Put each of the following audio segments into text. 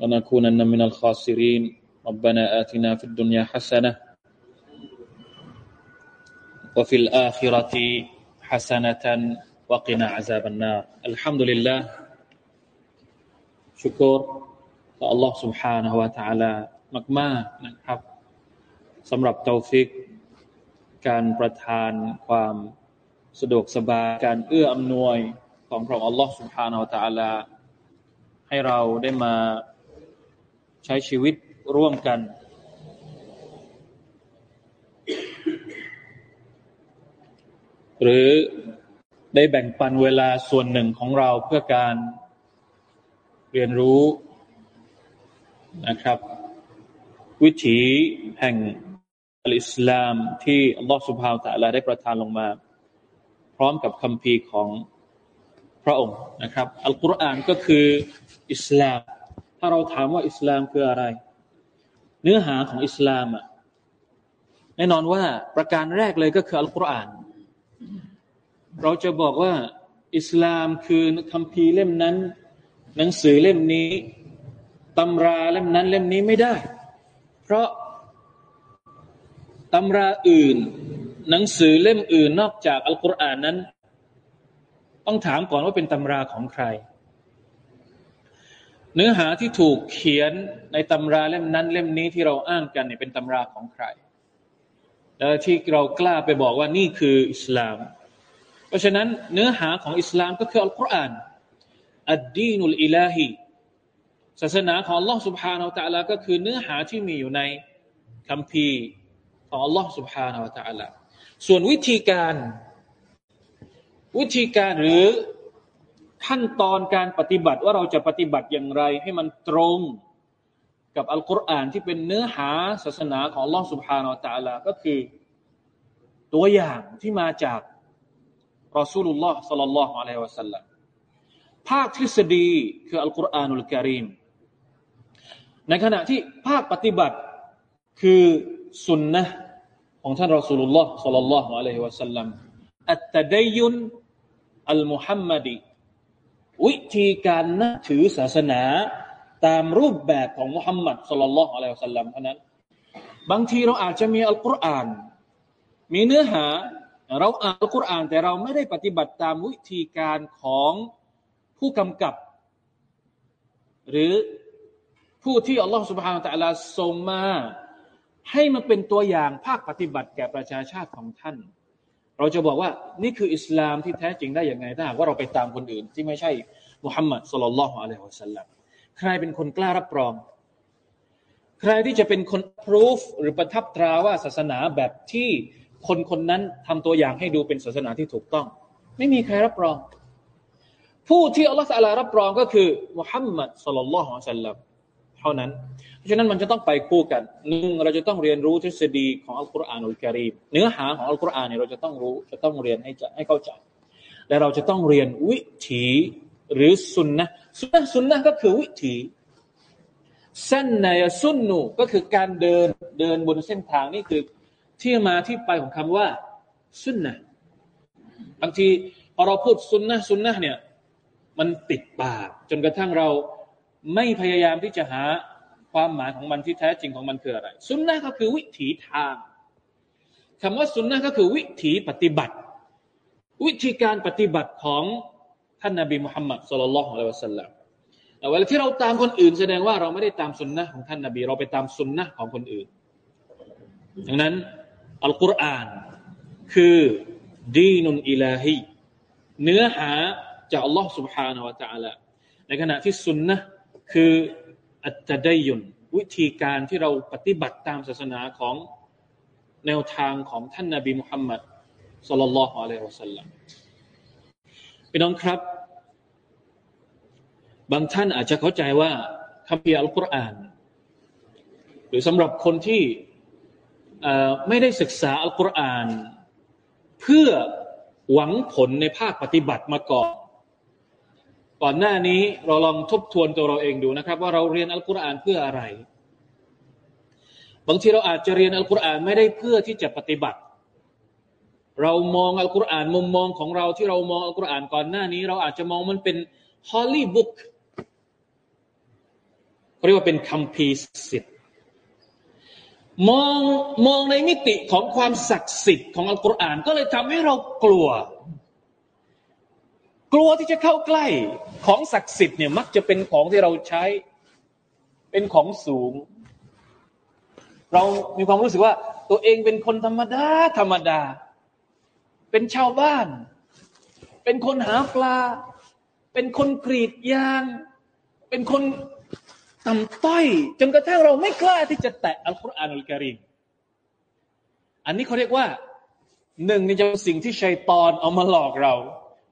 ونكونن من الخاسرين ربنا آتنا في الدنيا حسنة وفي الآخرة حسنة وقنا عذاب النار الحمد لله شكر ต่อ Allah سبحانه และ تعالى มากๆนะครับสำหรับเตาฟิกการประทานความสะดวกสบายการเอื้ออำนวยของพระองค์ Allah سبحانه และ تعالى ให้เราได้มา ใช้ชีวิตร่วมกันหรือได้แบ่งปันเวลาส่วนหนึ่งของเราเพื่อการเรียนรู้นะครับ วิถีแห่งอัลอิสลามที่อัลลอฮฺสุบฮาวตะลาได้ประทานลงมา พร้อมกับคำพีของพระองค์นะครับ อัลกุรอานก็คืออิสลามาเราถามว่าอิสลามคืออะไร เนื้อหาของอิสลามอะแน่นอนว่าประการแรกเลยก็คืออัลกุรอาน เราจะบอกว่าอิสลามคือคัมภีร์เล่มนั้น หนังสือเล่มนี้ตำราเล่มนั้นเล่มนี้ไม่ได้ เพราะตำราอื่น หนังสือเล่มอื่นนอกจากอัลกุรอานนั้น ต้องถามก่อนว่าเป็นตำราของใคร เนื้อหาที่ถูกเขียนในตำราเล่มนั้นเล่มนี้ที่เราอ้างกันเนี่ยเป็นตำราของใคร แล้วที่เรากล้าไปบอกว่านี่คืออิสลาม เพราะฉะนั้นเนื้อหาของอิสลามก็คืออัลกุรอานอัดดีนุลอิลาฮีศาสนาของ Allah سبحانه และ تعالى ก็คือเนื้อหาที่มีอยู่ในคัมภีร์ของ Allah سبحانه และ تعالى ส่วนวิธีการ วิธีการหรือ ขั้นตอนการปฏิบัติว่าเราจะปฏิบัติอย่างไร ให้มันตรงกับอัลกุรอานที่เป็นเนื้อหาศาสนาของลอสุภานตาลาก็คือ ตัวอย่างที่มาจากรอสูลุลลอฮ์สัลลัลลอฮุอะลัยฮิวะสัลลัมภาคทฤษฎีคืออัลกุรอานุลกิริมในขณะที่ภาคปฏิบัติคือสุนนะของท่านรอสูลุลลอฮ์สัลลัลลอฮุอะลัยฮิวะสัลลัมอัตตะดยุนอัลมุฮัมมัดี วิธีการนับถือศาสนาตามรูปแบบของมุฮัมมัดสุลลัลลอฮุอะลัยฮิวสัลลัมเท่านั้น บางทีเราอาจจะมีอัลกุรอาน มีเนื้อหาเราอ่านอัลกุรอาน แต่เราไม่ได้ปฏิบัติตามวิธีการของผู้กำกับ หรือผู้ที่อัลลอฮฺสุบฮานตะลาส่งมา ให้มันเป็นตัวอย่างภาคปฏิบัติแก่ประชาชาติของท่าน เราจะบอกว่านี่คืออิสลามที่แท้จริงได้อย่างไงถ้าหากว่าเราไปตามคนอื่น ที่ไม่ใช่มุฮัมมัดสุลลัลลอฮุอะลัยฮิวะสัลลัมใครเป็นคนกล้ารับรอง ใครที่จะเป็นคนพิสูจหรือประทับตราว่าศาสนาแบบที่คนคนนั้นทำตัวอย่างให้ดูเป็นศาสนาที่ถูกต้อง ไม่มีใครรับรอง ผู้ที่อัลลอฮฺสัลลารับรองก็คือมุฮัมมัดสุลลัลลอฮุอะลัยฮิวะสัลลัม เท่านั้น เพราะฉะนั้นมันจะต้องไปคู่กันหนึ่งเราจะต้องเรียนรู้ทฤษฎีของอัลกุรอานอุลกิริมเนื้อหาของอัลกุรอานเนี่ยเราจะต้องรู้จะต้องเรียนให้จะให้เข้าใจ และเราจะต้องเรียนวิถีหรือสุนนะสุนนะสุนนะก็คือวิถีสั้นในสุนนูก็คือการเดินเดินบนเส้นทางนี่คือที่มาที่ไปของคำว่าสุนนะบางทีพอเราพูดสุนนะสุนนะเนี่ยมันติดปากจนกระทั่งเรา ไม่พยายามที่จะหาความหมายของมันที่แท้จริงของมันคืออะไรสุนนะก็คือวิถีทางคำว่าสุนนะก็คือวิถีปฏิบัติ วิธีการปฏิบัติของท่านนาบีมุฮัมมัดสุลลัลลอฮุอะลัยฮิวะสัลลัมเวลาที่เราตามคนอื่น แสดงว่าเราไม่ได้ตามสุนนะของท่านนาบี เราไปตามสุนนะของคนอื่น ดังนั้นอัลกุรอานคือดีนุนอิลาฮีเนื้อหาจากอัลลอฮ์ سبحانه และ تعالى ในขณะที่สุนนะ คืออัตไดยุนวิธีการที่เราปฏิบัติตามศาสนาของแนวทางของท่านนาบีมุฮัมมัดสุลลัลลอฮุอะลัยฮิวะสัลลัมพี่น้องครับ บางท่านอาจจะเข้าใจว่าคัมภีร์อัลกุรอาน หรือสำหรับคนที่ไม่ได้ศึกษาอัลกุรอาน เพื่อหวังผลในภาคปฏิบัติมาก่อน ก่อนหน้านี้เราลองทบทวนตัวเราเองดูนะครับ ว่าเราเรียนอัลกุรอานเพื่ออะไร บางทีเราอาจจะเรียนอัลกุรอานไม่ได้เพื่อที่จะปฏิบัติ เรามองอัลกุรอานมุมมองของเราที่เรามองอัลกุรอานก่อนหน้านี้ เราอาจจะมองมันเป็นฮอลลีบุ๊กเรียกว่าเป็นคัมภีร์สิทธิ์มองมองในมิติของความศักดิ์สิทธิ์ของอัลกุรอานก็เลยทำให้เรากลัว กลัวที่จะเข้าใกล้ของศักดิ์สิทธิ์เนี่ยมักจะเป็นของที่เราใช้ เป็นของสูง เรามีความรู้สึกว่า ตัวเองเป็นคนธรรมดาธรรมดา เป็นชาวบ้าน เป็นคนหาปลา เป็นคนกรีดยาง เป็นคนต่ำต้อย จนกระทั่งเราไม่กล้าที่จะแตะอัลกุรอานอัลกิริมอันนี้เขาเรียกว่าหนึ่งนี่จะเป็นสิ่งที่ชัยตอนเอามาหลอกเรา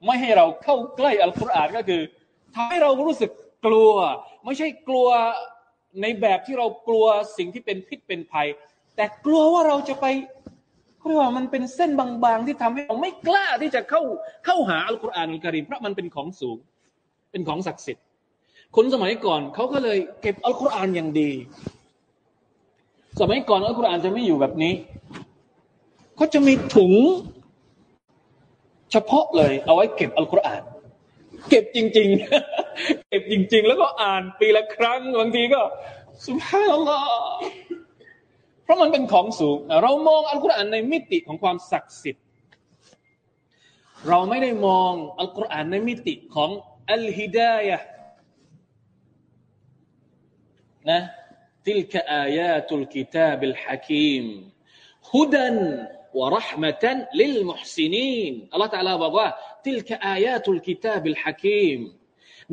ไม่ให้เราเข้าใกล้อัลกุรอานก็คือทำให้เรารู้สึกกลัว ไม่ใช่กลัวในแบบที่เรากลัวสิ่งที่เป็นพิษเป็นภัย แต่กลัวว่าเราจะไปเรียกว่ามันเป็นเส้นบางๆที่ทำให้เราไม่กล้าที่จะเข้าเข้าหาอัลกุรอานอัลกริมเพราะมันเป็นของสูง เป็นของศักดิ์สิทธิ์ คนสมัยก่อนเขาก็เลยเก็บอัลกุรอานอย่างดี สมัยก่อนอัลกุรอานจะไม่อยู่แบบนี้เขาจะมีถุง เฉพาะเลย เอาไว้เก็บอัลกุรอาน เก็บจริง ๆ เก็บจริง ๆ แล้วก็อ่านปีละครั้งบางทีก็สุภาพลอเพราะมันเป็นของสูง เรามองอัลกุรอานในมิติของความศักดิ์สิทธิ์ เราไม่ได้มองอัลกุรอานในมิติของอัลฮิดายะนะ تلك آيات الكتاب الحكيم هدى วะรหมะตันลิลมุฮซินีนอัลลอฮฺตะลาบอกว่าติลกะอายาตุลกิตาบิลฮะคีม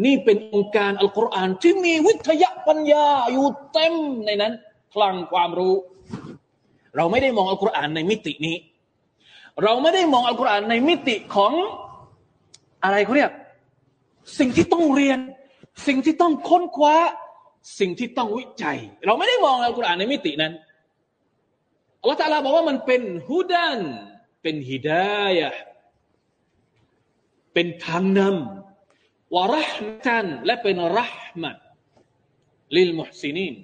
นี่เป็นองค์การอัลกุรอานที่มีวิทยาปัญญาอยู่เต็มในนั้นคลังความรู้ เราไม่ได้มองอัลกุรอานในมิตินี้ เราไม่ได้มองอัลกุรอานในมิติของอะไรเขาเรียกสิ่งที่ต้องเรียน สิ่งที่ต้องค้นคว้า สิ่งที่ต้องวิจัย เราไม่ได้มองอัลกุรอานในมิตินั้น อัลลอฮฺตาลาบอกว่ามันเป็นฮุดันเป็นฮิดายะเป็นทางนำวะรหมตันและเป็นรหมะลิลมุฮซินีน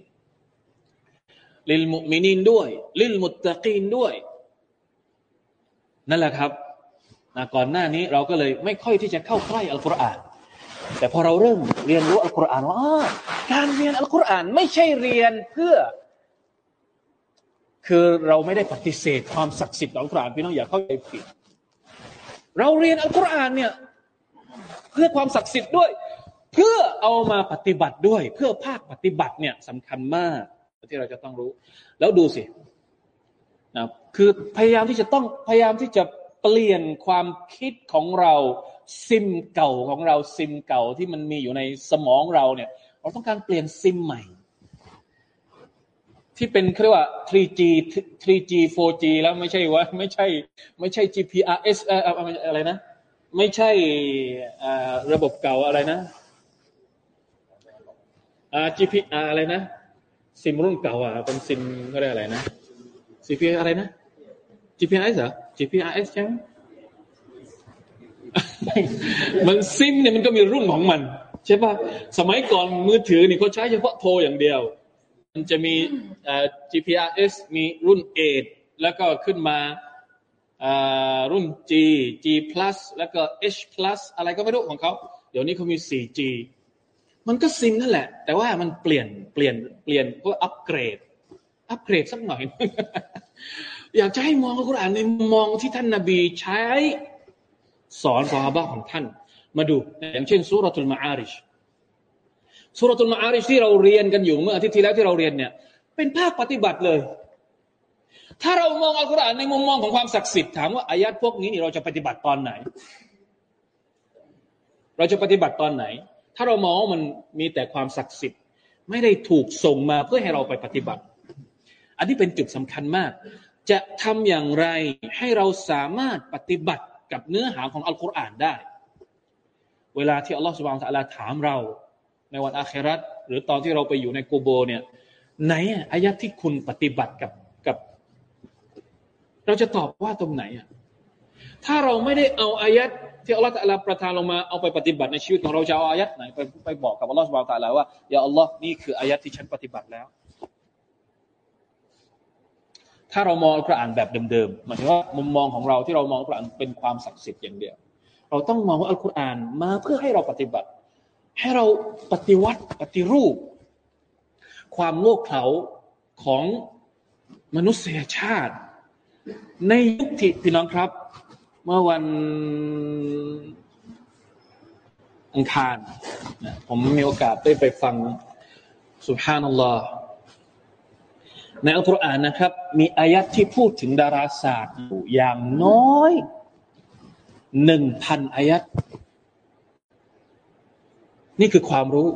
ลิลมุมินีนด้วย ลิลมุตตะกีนด้วย นั่นแหละครับก่อนหน้านี้เราก็เลยไม่ค่อยที่จะเข้าใกล้อัลกุรอาน แต่พอเราเริ่มเรียนรู้อัลกุรอานว่าการเรียนอัลกุรอานไม่ใช่เรียนเพื่อ คือเราไม่ได้ปฏิเสธความศักดิ์สิทธิ์ของอัลกุรอานพี่น้องอย่าเข้าใจผิด เราเรียนอัลกุรอานเนี่ยเพื่อความศักดิ์สิทธิ์ด้วย เพื่อเอามาปฏิบัติด้วย เพื่อภาคปฏิบัติเนี่ยสำคัญมากที่เราจะต้องรู้ แล้วดูสินะคือพยายามที่จะต้องพยายามที่จะเปลี่ยนความคิดของเราซิมเก่าของเราซิมเก่าที่มันมีอยู่ในสมองเราเนี่ย เราต้องการเปลี่ยนซิมใหม่ ที่เป็นเรียกว่า 3G 3G 4G แล้วไม่ใช่ว่าไม่ใช่ ไม่ใช่ GPRS อะไรนะ ไม่ใช่ระบบเก่าอะไรนะ GPR อะไรนะ ซิมรุ่นเก่าอะเป็นซิมก็ได้อะไรนะ CP อะไรนะ GPRS เหรอ GPRS ใช่ไหมมันซิมเนี่ยมันก็มีรุ่นของมัน ใช่ปะสมัยก่อนมือถือนี่เขาใช้เฉพาะโทรอย่างเดียว มันจะมี GPRS มีรุ่น 8 แล้วก็ขึ้นมารุ่น G G plus แล้วก็ H plus อะไรก็ไม่รู้ของเขา เดี๋ยวนี้เขามี 4G มันก็ซิมนั่นแหละ แต่ว่ามันเปลี่ยนเปลี่ยนเปลี่ยนเพื่ออัปเกรด อัปเกรดสักหน่อย อยากจะให้มองอัลกุรอานในมองที่ท่านนาบีใช้ สอนสาบะของท่าน มาดูอย่างเช่นสุรทูลมาอาริช สุรทูลมาอาริชที่เราเรียนกันอยู่เมื่ออาทิตย์ที่แล้วที่เราเรียนเนี่ย เป็นภาคปฏิบัติเลย ถ้าเรามองอัลกุรอานในมุมมองของความศักดิ์สิทธิ์ถามว่าอายัดพวกนี้นี่เราจะปฏิบัติตอนไหน เราจะปฏิบัติตอนไหน ถ้าเรามองมันมีแต่ความศักดิ์สิทธิ์ ไม่ได้ถูกส่งมาเพื่อให้เราไปปฏิบัติ อันนี้เป็นจุดสำคัญมาก จะทำอย่างไรให้เราสามารถปฏิบัติกับเนื้อหาของอัลกุรอานได้ เวลาที่อัลลอฮฺสุบานตะลาถามเรา ในวันอาคราตหรือตอนที่เราไปอยู่ในกูโบเนี่ยไหนอายะที่คุณปฏิบัติกับกับ เราจะตอบว่าตรงไหนอะถ้าเราไม่ได้เอาอายะที่อัลลอฮฺตะลาประทานลงมาเอาไปปฏิบัติในชีวิตของเราจะเอาอายะไหนไปไปบอกกับอัลลอฮฺสุบานตะลาว่าอย่าอัลลอฮ์นี่คืออายะที่ฉันปฏิบัติแล้ว ถ้าเรามองอัลกุรอานแบบเดิมๆหมายถึงว่ามุมมองของเราที่เรามองอัลกุรอานเป็นความศักดิ์สิทธิ์อย่างเดียว เราต้องมองว่าอัลกุรอานมาเพื่อให้เราปฏิบัติ ให้เราปฏิวัติปฏิรูป ความโง่เขลาของมนุษยชาติ ในยุคที่พี่น้องครับ เมื่อวันอังคารผมมีโอกาสได้ไปฟังสุภานัลลอฮ์ในอัลกุรอานนะครับ มีอายัดที่พูดถึงดาราศาสตร์อยู่อย่างน้อยหนึ่งพันอายัด นี่คือความรู้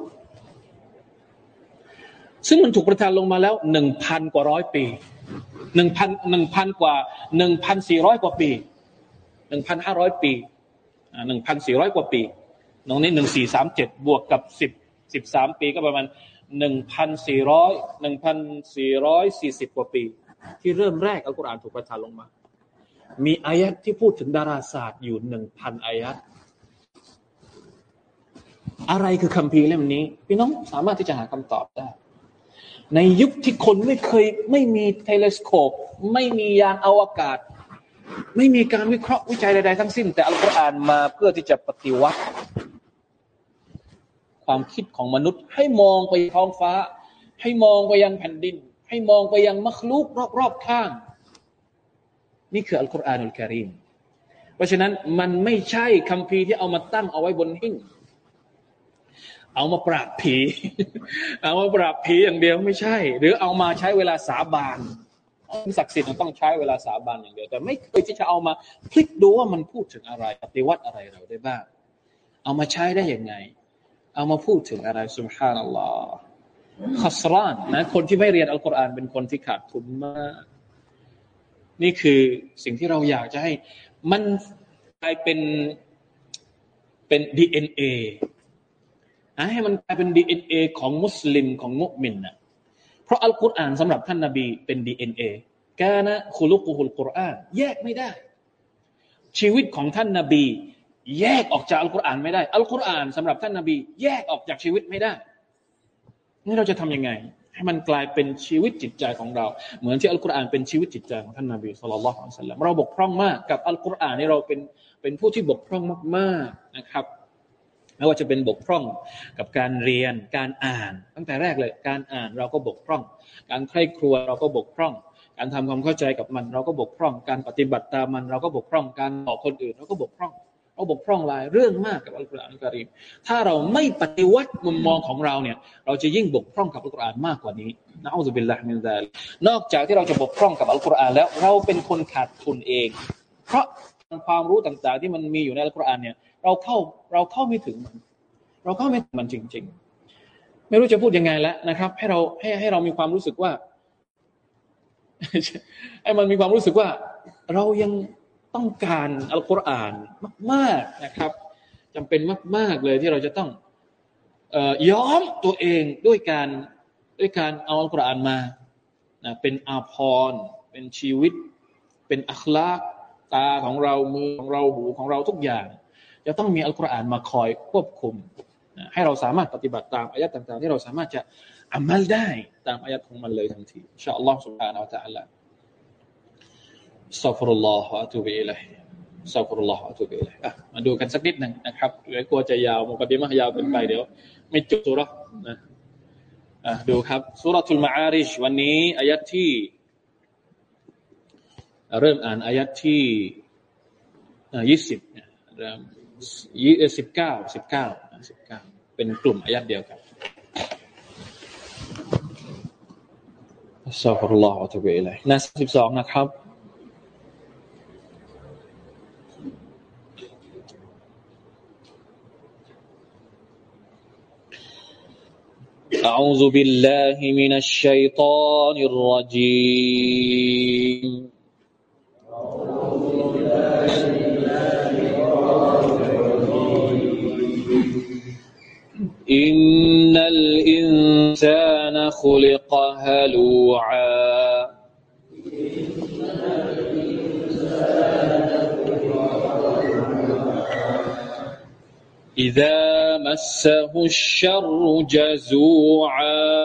ซึ่งมันถูกประทานลงมาแล้วหนึ่งพันกว่าร้อยปีหนึ่งพันหนึ่งพันกว่าหนึ่งพันสี่ร้อยกว่าปีหนึ่งพันห้าร้อยปีหนึ่งพันสี่ร้อยกว่าปีตรงนี้หนึ่งสี่สามเจ็ดบวกกับสิบสิบสามปีก็ประมาณหนึ่งพันสี่ร้อยหนึ่งพันสี่ร้อยสี่สิบกว่าปี ที่เริ่มแรกอัลกุรอานถูกประทานลงมา มีอายัดที่พูดถึงดาราศาสตร์อยู่หนึ่งพันอายัด อะไรคือคัมภีร์เล่มนี้ พี่น้องสามารถที่จะหาคำตอบได้ ในยุคที่คนไม่เคยไม่มีเทเลสโคป ไม่มียานอวกาศ ไม่มีการวิเคราะห์วิจัยใดๆทั้งสิ้น แต่อัลกุรอานมาเพื่อที่จะปฏิวัติ ความคิดของมนุษย์ ให้มองไปท้องฟ้า ให้มองไปยังแผ่นดิน ให้มองไปยังมัคลูกรอบๆข้าง นี่คืออัลกุรอานุลกิริมเพราะฉะนั้นมันไม่ใช่คำพีที่เอามาตั้งเอาไว้บนหิ้ง เอามาปราบผี เอามาปราบผีอย่างเดียวไม่ใช่ หรือเอามาใช้เวลาสาบานศักดิ์สิทธิ์ต้องใช้เวลาสาบานอย่างเดียวแต่ไม่เคยที่จะเอามาพลิกดูว่ามันพูดถึงอะไรปฏิวัติอะไรเราได้บ้าง เอามาใช้ได้ยังไง เอามาพูดถึงอะไรสุบฮานัลลอฮ์ขัสรานนะคนที่ไม่เรียนอัลกุรอานเป็นคนที่ขาดทุนมาก นี่คือสิ่งที่เราอยากจะให้มันกลายเป็นเป็นดีเอ็นเอ ให้มันกลายเป็นดีเอ็นเอของมุสลิมของมุมินนะเพราะอัลกุรอานสำหรับท่านนาบีเป็นดีเอ็นเอกานะคุลุกุฮุลกุรอานแยกไม่ได้ ชีวิตของท่านนาบี แยกออกจากอัลกุรอานไม่ได้ อัลกุรอานสำหรับท่านนาบี แยกออกจากชีวิตไม่ได้นี่เราจะทํำยังไง ให้มันกลายเป็นชีวิตจิตใจของเรา เหมือนที่อัลกุรอานเป็นชีวิตจิตใจของท่านนาบีสุลต่านละอัลลัมเราบกพร่องมากกับอัลกุรอานนี่เราเป็นเป็นผู้ที่บกพร่องมาก ๆนะครับ ไม่ว่าจะเป็นบกพร่องกับการเรียนการอ่าน ตั้งแต่แรกเลย การอ่านเราก็บกพร่อง การใคร่ครัวเราก็บกพร่อง การทำความเข้าใจกับมัน เราก็บกพร่อง การปฏิบัติตามมัน เราก็บกพร่อง การบอกคนอื่น เราก็บกพร่องเราบกพร่องหลายเรื่องมากกับอัลกุรอานการีมถ้าเราไม่ปฏิวัติมุมมองของเราเนี่ย เราจะยิ่งบกพร่องกับอัลกุรอานมากกว่านี้นะอัลลอฮฺบิลลาฮิมินซาลนอกจากที่เราจะบกพร่องกับอัลกุรอานแล้ว เราเป็นคนขาดทุนเอง เพราะความรู้ต่างๆ ที่มันมีอยู่ในอัลกุรอานเนี่ย เราเข้าเราเข้าไม่ถึงมัน เราก็ไม่ถึงมันจริง ๆ ไม่รู้จะพูดยังไงแล้วนะครับ ให้เราให้ให้เรามีความรู้สึกว่าให้มันมีความรู้สึกว่า เรายังต้องการอัลกุรอานมาก ๆนะครับจำเป็นมาก ๆเลยที่เราจะต้องยอมตัวเองด้วยการด้วยการเอาอัลกุรอานมานะเป็นอาภรณ์เป็นชีวิต เป็นอัคลากตาของเรามือของเราหูของเราทุกอย่าง จะต้องมีอัลกุรอานมาคอยควบคุมให้เราสามารถปฏิบัติตามอายะต่างๆที่เราสามารถจะอามัลได้ตามอายะของมันเลยทันทีอินชาอัลลอฮ์ سبحانه และ تعالى สัฟรุลลอฮ์อะตูบิอิลัยสัฟรุลลอฮ์อะตูบิอิลัยอ่ะมาดูกันสักนิดหนึ่งนะครับเดี๋ยวกลัวจะยาวมุกดิมะยาวเกินไปเดี๋ยวไม่จบสุรนะอ่ะดูครับสุรทุลมาอาริชวันนี้อายะที่เริ่มอ่านอายะที่ยี่สิบเริ่ม ยี่สิบเก้าสิบเก้าสิบเก้าเป็นกลุ่มอายัดเดียวกันอัสซาฟุรุลลอฮฺอัตุบิอิลัยนะสิบสองนะครับ أعوذ بالله من الشيطان الرجيم إن الإنسان خلق هلوعا إذا مسه الشر جزوعا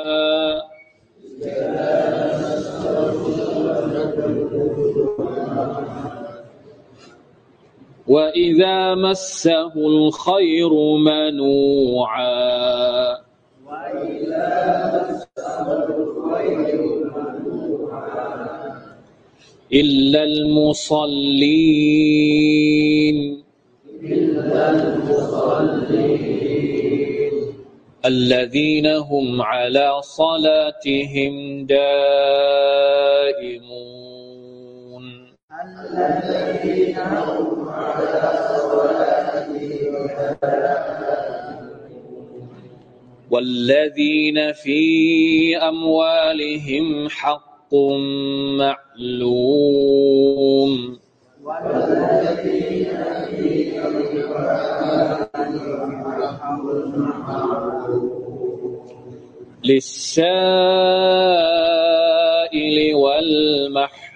وإذا مسه الخير منوعا إلا المصلين الذين هم على صلاتهم دائمون هم على والذين في أموالهم حق معلوم والذين في أموالهم للسائل والمحروم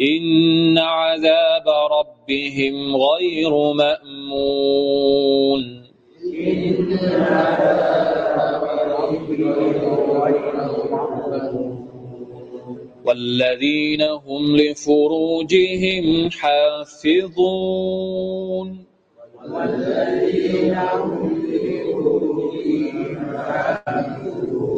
إن عذاب ربهم غير مأمون. والذين هم لفروجهم حافظون. والذين هم لفروجهم حافظون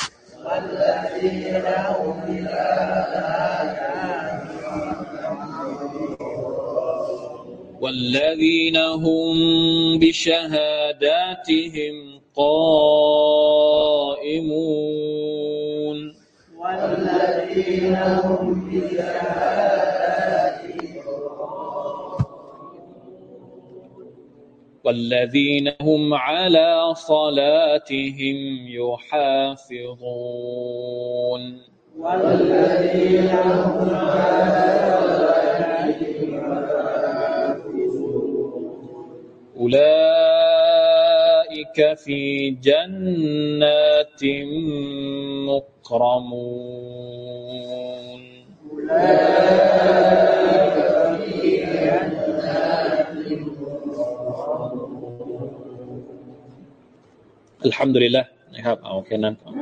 والذين هم بشهاداتهم قائمون. والذين هم بشهاداتهم والذين هم على صلاتهم يحافظون. والذين هم على صلاتهم أولئك في جنات مكرمون. أولئك الحمد لله นะครับเอาแค่นั้นก่อน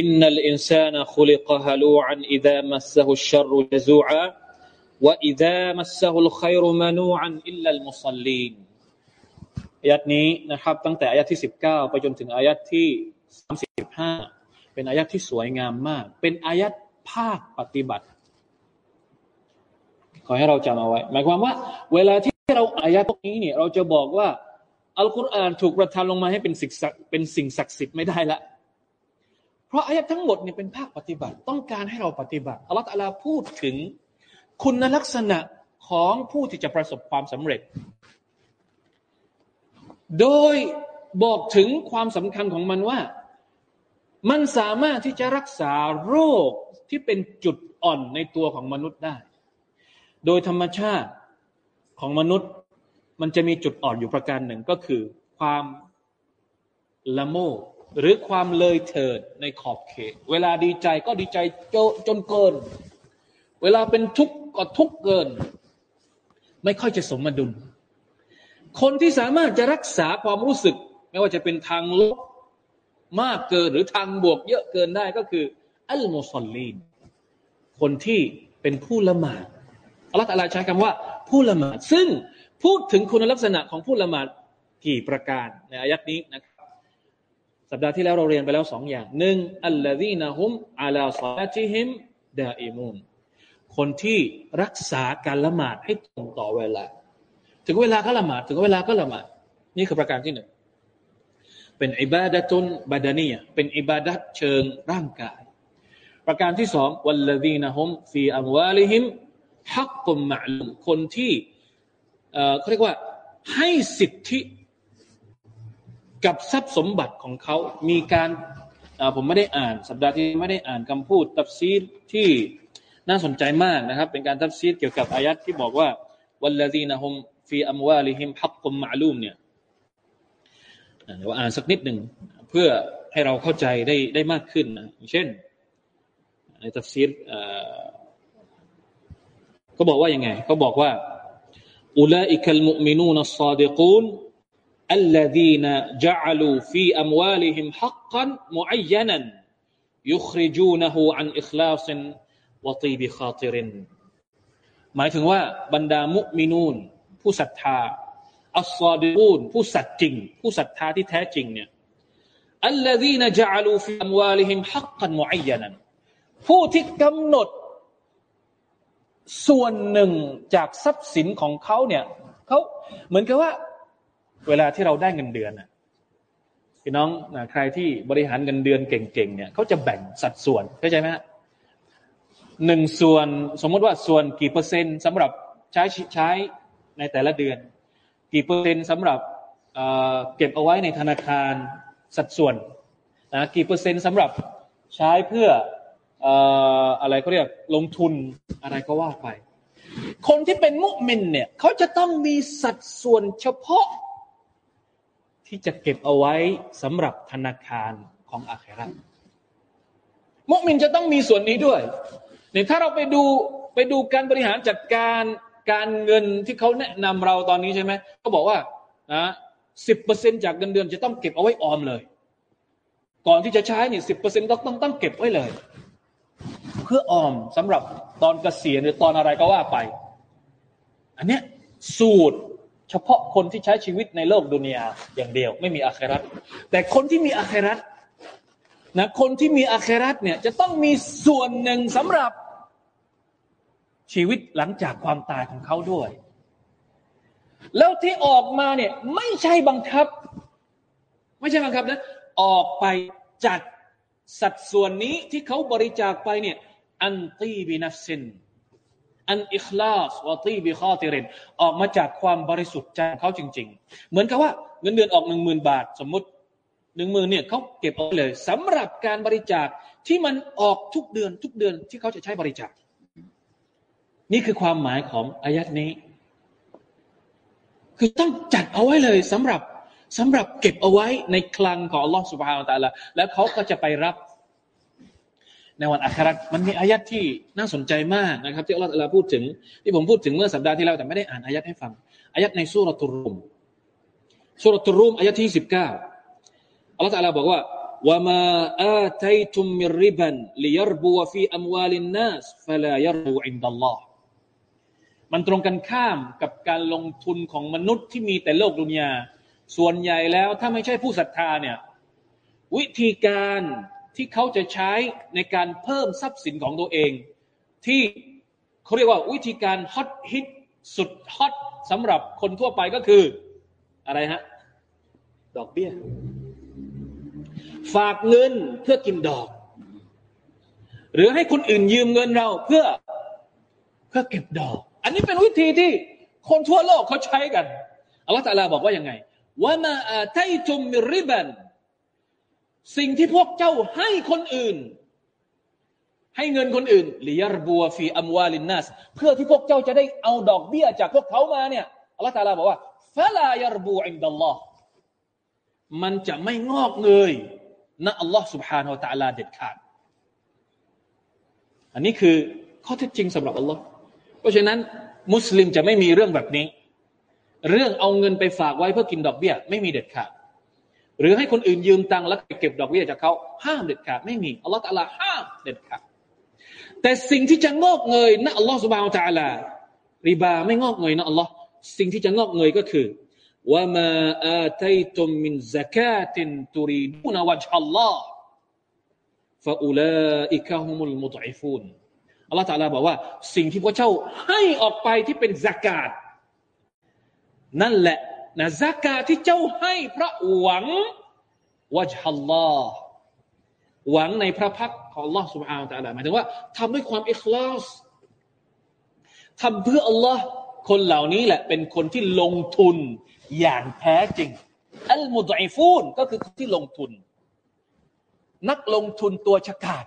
إن الإنسان خلق هلوعا إذا مسه الشر جزوعا وإذا مسه الخير منوعا إلا المصلين อายัดนี้นะครับ ตั้งแต่อายัดที่สิบเก้าไปจนถึงอายัดที่สามสิบห้าเป็นอายัดที่สวยงามมาก เป็นอายัดภาคปฏิบัติ ขอให้เราจำเอาไว้ หมายความว่า เวลาที่เราอายัดพวกนี้เนี่ย เราจะบอกว่า อัลกุรอานถูกประทานลงมาให้เป็นสิ่งเป็นสิ่งศักดิ์สิทธิ์ไม่ได้ละ เพราะอายัดทั้งหมดเนี่ยเป็นภาคปฏิบัติ ต้องการให้เราปฏิบัติอัลลอฮฺตะลาพูดถึงคุณลักษณะของผู้ที่จะประสบความสำเร็จ โดยบอกถึงความสำคัญของมันว่า มันสามารถที่จะรักษาโรคที่เป็นจุดอ่อนในตัวของมนุษย์ได้ โดยธรรมชาติของมนุษย์ มันจะมีจุดอ่อนอยู่ประการหนึ่งก็คือ ความละโมบหรือความเลยเถิดในขอบเขต เวลาดีใจก็ดีใจจจนเกิน เวลาเป็นทุกข์ก็ทุกข์เกิน ไม่ค่อยจะสมดุล คนที่สามารถจะรักษาความรู้สึก ไม่ว่าจะเป็นทางลบมากเกินหรือทางบวกเยอะเกินได้ก็คือ อัลโมุสลิมคนที่เป็นผู้ละหมาดอัลลอฮฺตะลาใช้คำว่า ผู้ละหมาดซึ่ง พูดถึงคุณลักษณะของผู้ละหมาดกี่ประการในอายัดนี้นะครับสัปดาห์ที่แล้วเราเรียนไปแล้วสองอย่างหนึ่งอัลลอฮีนะฮุมอาลาซาติฮิมดาอิมุนคนที่รักษาการละหมาดให้ตรงต่อเวลา ถึงเวลาก็ละหมาด ถึงเวลาก็ละหมาด นี่คือประการที่หนึ่งเป็นอิบาดะตุนบาดานียเป็นอิบาดัตเชิงร่างกาย ประการที่สองวัลลดีนะฮุมฟีอัมวาลิฮิมฮักกุมมะลุมคนที่ เขาเรียกว่าให้สิทธิกับทรัพย์สมบัติของเขา มีการผมไม่ได้อ่าน สัปดาห์ที่ไม่ได้อ่านคำพูดตับซีดที่น่าสนใจมากนะครับ เป็นการตับซีดเกี่ยวกับอายัดที่บอกว่าวัลลดีนะฮมฟีอัมวาลิฮิมฮักกุมมะลูมเนี่ยเดี๋ยวอ่านสักนิดหนึ่งเพื่อให้เราเข้าใจได้ได้มากขึ้นนะเช่น ในตัฟซีดก็บอกว่ายังไงเขาบอกว่า อุลาอิคัลมุมินูนัสซาดิกูน الذين جعلوا في أموالهم حقا معينا يخرجونه عن إخلاص وطيب خاطر หมายถึงว่าบรรดามุมินูนผู้ศรัทธาอัลซอดูนผู้สัตย์จริง ผู้ศรัทธาที่แท้จริงเนี่ยอัลลดีนจาลูฟิอัมวาลิฮิมฮักกันมุอัยนันผู้ที่กำหนด ส่วนหนึ่งจากทรัพย์สินของเขาเนี่ยเขาเหมือนกับว่า เวลาที่เราได้เงินเดือนนะพี่น้องใครที่บริหารเงินเดือนเก่งๆเนี่ยเขาจะแบ่งสัดส่วนเข้าใจไหมฮะหนึ่งส่วนสมมติว่าส่วนกี่เปอร์เซ็นต์สำหรับใช้ใช้ในแต่ละเดือน กี่เปอร์เซ็นต์สำหรับเก็บเอาไว้ในธนาคารสัดส่วนนะกี่เปอร์เซ็นต์สำหรับใช้เพื่อ อะไรเขาเรียกลงทุนอะไรก็ว่าไป คนที่เป็นมุมินเนี่ยเขาจะต้องมีสัดส่วนเฉพาะ ที่จะเก็บเอาไว้สำหรับธนาคารของอาครามุมินจะต้องมีส่วนนี้ด้วยเนี่ยถ้าเราไปดูไปดูการบริหารจัดการการเงินที่เขาแนะนำเราตอนนี้ใช่ไหมเขาบอกว่านะสิบเปอร์เซ็นจากเงินเดือนจะต้องเก็บเอาไว้ออมเลย ก่อนที่จะใช้เนี่ยสิบเปอร์เซ็นต้องต้องต้องเก็บไว้เลย พื่อออมสำหรับตอนเกษียณหรือตอนอะไรก็ว่าไป อันเนี้ยสูตรเฉพาะคนที่ใช้ชีวิตในโลกดุนยาอย่างเดียว ไม่มีอาครัตแต่คนที่มีอาครัตนะคนที่มีอาครัตเนี่ยจะต้องมีส่วนหนึ่งสำหรับชีวิตหลังจากความตายของเขาด้วย แล้วที่ออกมาเนี่ยไม่ใช่บังคับ ไม่ใช่บังคับนะออกไปจัดสัดส่วนนี้ที่เขาบริจาคไปเนี่ย อันตีบินัฟซิน อันอิคลาสวตีบิคอติรินออกมาจากความบริสุทธิ์ใจเขาจริง ๆ เหมือนกับว่าเงินเดือนออกหนึ่งหมื่นบาท สมมติหนึ่งหมื่นเนี่ยเขาเก็บเอาเลยสำหรับการบริจาคที่มันออกทุกเดือนทุกเดือนที่เขาจะใช้บริจาค นี่คือความหมายของอายัดนี้ คือต้องจัดเอาไว้เลยสำหรับสำหรับเก็บเอาไว้ในคลังของอัลลอฮฺสุบฮานตะละแล้วเขาก็จะไปรับ ในวันอัครามันมีอายัดที่น่าสนใจมากนะครับ ที่อัลลอฮฺพูดถึง ที่ผมพูดถึงเมื่อสัปดาห์ที่แล้วแต่ไม่ได้อ่านอายัดให้ฟังอายัดในสุรตุรุมสุรตุรุมอายัดที่สิบเก้าอัลลอฮฺบอกว่าว่ามาอาตัยตุมมิริบันลิยรบูฟีอัมวาลินนัสฟลายรบูอินดัลลอฮมันตรงกันข้ามกับการลงทุนของมนุษย์ที่มีแต่โลกดุนยาส่วนใหญ่แล้วถ้าไม่ใช่ผู้ศรัทธาเนี่ยวิธีการ ที่เขาจะใช้ในการเพิ่มทรัพย์สินของตัวเอง ที่เขาเรียกว่าวิธีการฮอตฮิตสุดฮอตสำหรับคนทั่วไปก็คืออะไรฮะ ดอกเบี้ย ฝากเงินเพื่อกินดอก หรือให้คนอื่นยืมเงินเราเพื่อเพื่อเก็บดอก อันนี้เป็นวิธีที่คนทั่วโลกเขาใช้กันอัลลอฮฺตาลาบอกว่ายังไงว่ามาอาไทตุมริบัน สิ่งที่พวกเจ้าให้คนอื่น ให้เงินคนอื่นลิยารบัวฟีอัมวาลินนัสเพื่อที่พวกเจ้าจะได้เอาดอกเบี้ยจากพวกเขามาเนี่ยอัลลอฮฺตาลาบอกว่าฟะลายารบูอินดัลลอฮ์มันจะไม่งอกเงยนะอัลลอฮ์ سبحانه และ تعالى เด็ดขาด อันนี้คือข้อเท็จจริงสำหรับอัลลอฮ์เพราะฉะนั้น มุสลิมจะไม่มีเรื่องแบบนี้ เรื่องเอาเงินไปฝากไว้เพื่อกินดอกเบี้ย ไม่มีเด็ดขาด หรือให้คนอื่นยืมตังค์แล้วเก็บดอกเบี้ยจากเขาห้ามเด็ดขาดไม่มีอัลลอฮ์ตะลาห้ามเด็ดขาดแต่สิ่งที่จะงอกเงยนะอัลลอฮ์สุบฮานตะลาริบาไม่งอกเงยนะอัลลอฮ์สิ่งที่จะงอกเงยก็คือว่ามาอาตัยตุมมินซากาตินตุรีดูนวัจฮัลลอฮ์ฟาอุลาอิกะฮุมุลมุตอิฟูนอัลลอฮฺตาลาบอกว่า สิ่งที่พระเจ้าให้ออกไปที่เป็นสากาศนั่นแหละ นะสากาศที่เจ้าให้เพราะหวังวัจฮัลลอฮ์หวังในพระพักของ Allah سبحانه และ تعالى หมายถึงว่าทำด้วยความอิคลาสทำเพื่อ Allah คนเหล่านี้แหละ เป็นคนที่ลงทุนอย่างแท้จริง อัลมุดอิฟูนก็คือคนที่ลงทุน นักลงทุนตัวฉกาด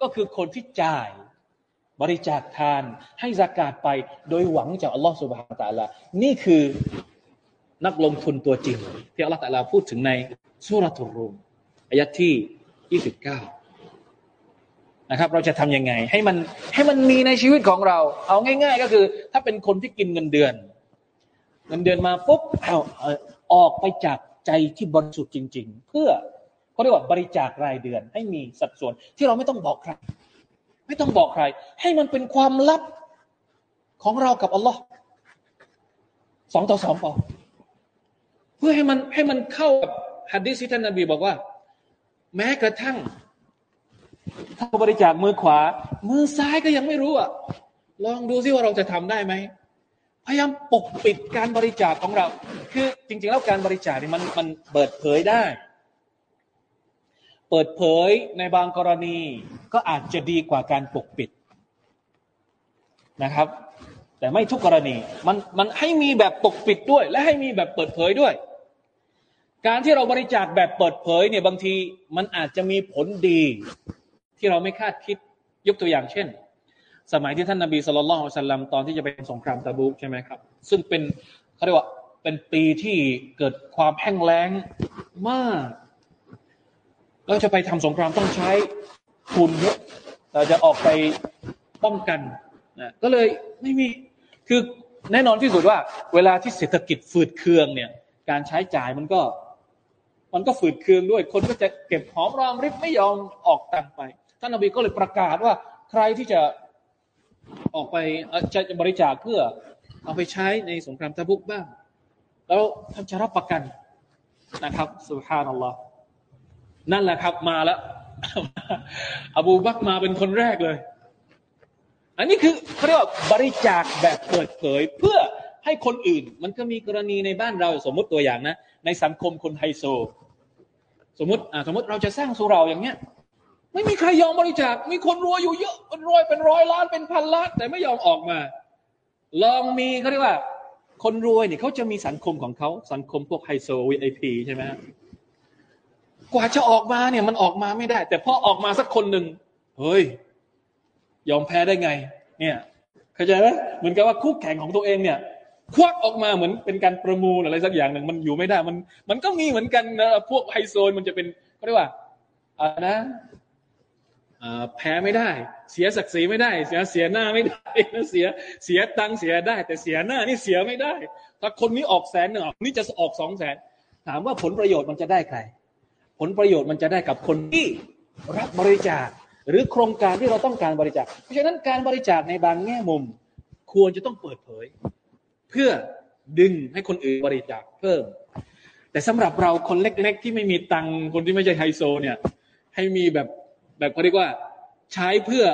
ก็คือคนที่จ่ายบริจาคทานให้สากาศไป โดยหวังจากอัลลอฮฺสุบฮานตะลานี่คือ นักลงทุนตัวจริง ที่อัลลอฮฺตะลาพูดถึงในสุรทูรุมอายะที่ยี่สิบเก้านะครับ เราจะทำยังไง ให้มันให้มันมีในชีวิตของเรา เอาง่าย ๆ ก็คือ ถ้าเป็นคนที่กินเงินเดือน เงินเดือนมาปุ๊บเอาออกไปจากใจที่บริสุทธิ์จริง ๆ เพื่อเขาเรียกว่าบริจาครายเดือน ให้มีสัดส่วนที่เราไม่ต้องบอกใคร ไม่ต้องบอกใคร ให้มันเป็นความลับของเรากับอัลลอฮ์สองต่อสองพอ พื่อให้มันให้มันเข้ากับฮัดดิสิท่านนบีบอกว่า แม้กระทั่ง ถ้าบริจาคมือขวา มือซ้ายก็ยังไม่รู้อะลองดูซิว่าเราจะทำได้ไหมพยายามปกปิดการบริจาคของเรา คือจริง ๆ แล้วการบริจาคนี่มันมันเปิดเผยได้ เปิดเผยในบางกรณีก็อาจจะดีกว่าการปกปิดนะครับ แต่ไม่ทุกกรณี มันมันให้มีแบบปกปิดด้วย และให้มีแบบเปิดเผยด้วย การที่เราบริจาคแบบเปิดเผยเนี่ยบางทีมันอาจจะมีผลดี ที่เราไม่คาดคิดยกตัวอย่างเช่น สมัยที่ท่านนาบีสุลต่านสัลลัมตอนที่จะไปสงครามตะบุกใช่ไหมครับ ซึ่งเป็นเขาเรียกว่าเป็นปีที่เกิดความแห้งแล้งมากเราจะไปทำสงครามต้องใช้ทุนเยอะเราจะออกไปป้องกันนะก็เลยไม่มีคือแน่นอนที่สุดว่า เวลาที่เศรษฐกิจฝืดเคืองเนี่ย การใช้จ่ายมันก็ มันก็ฝืดเคืองด้วย คนก็จะเก็บหอมรอมริบไม่ยอมออกตังไป ท่านนบีก็เลยประกาศว่าใครที่จะออกไปจะบริจาคเพื่อเอาไปใช้ในสงครามตะบุกบ้าง แล้วท่านจะรับประกันนะครับสุภานัลลอฮ์นั่นแหละครับมาแล้ว อบูบักมาเป็นคนแรกเลย อันนี้คือเขาเรียกว่าบริจาคแบบเปิดเผยเพื่อให้คนอื่น มันก็มีกรณีในบ้านเราสมมติตัวอย่างนะ ในสังคมคนไฮโซ สมมติสมมติเราจะสร้างสุราอย่างเนี้ย ไม่มีใครยอมบริจาค มีคนรวยอยู่เยอะเป็นรวยเป็นร้อยล้านเป็นพันล้าน แต่ไม่ยอมออกมา ลองมีเขาเรียกว่า คนรวยเนี่ยเขาจะมีสังคมของเขาสังคมพวกไฮโซวีไอพีใช่ไหมกว่าจะออกมาเนี่ยมันออกมาไม่ได้ แต่พอออกมาสักคนหนึ่งเฮ้ย ยอมแพ้ได้ไง เนี่ยเข้าใจไหมเหมือนกับว่าคู่แข่งของตัวเองเนี่ย ควักออกมาเหมือนเป็นการประมูลอะไรสักอย่างหนึ่งมันอยู่ไม่ได้ มัน มันก็มีเหมือนกันนะพวกไฮโซนมันจะเป็นเขาเรียกว่าอ่านะแพ้ไม่ได้ เสียศักดิ์ศรีไม่ได้ เสียเสียหน้าไม่ได้เสียเสียตังเสียได้ แต่เสียหน้านี่เสียไม่ได้ ถ้าคนนี้ออกแสนหนึ่งนี่จะออกสองแสนถามว่าผลประโยชน์มันจะได้ใคร ผลประโยชน์มันจะได้กับคนที่รับบริจาค หรือโครงการที่เราต้องการบริจาคเพราะฉะนั้นการบริจาคในบางแง่มุม ควรจะต้องเปิดเผย พื่อดึงให้คนอื่นบริจาคเพิ่ม แต่สำหรับเราคนเล็ก ๆ ที่ไม่มีตังคนที่ไม่ใช่ไฮโซเนี่ย ให้มีแบบแบบเขาเรียกว่าใช้เพื่อ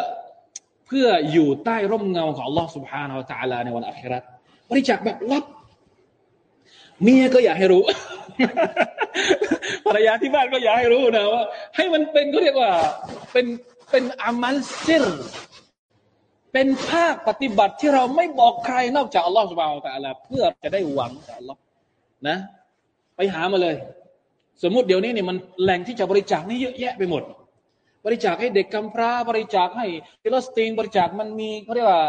เพื่ออยู่ใต้ร่มเงาของลอสุภานาอัลลอฮในวันอัคราบริจาคแบบลับ เมียก็อยากให้รู้ภรรยาที่บ้านก็อยากให้รู้นะว่าให้มันเป็นเขาเรียกว่าเป็นเป็นอามัลซิร เป็นภาคปฏิบัติที่เราไม่บอกใครนอกจากอัลลอฮฺสุบานตะอัลาเพื่อจะได้หวังจากอัลลอฮ์นะ ไปหามาเลย สมมุติเดี๋ยวนี้เนี่ยมันแหล่งที่จะบริจาคนี่เยอะแยะไปหมด บริจาคให้เด็กกำพร้าบริจาคให้ฟิลสตีนบริจาคมันมีเขาเรียกว่า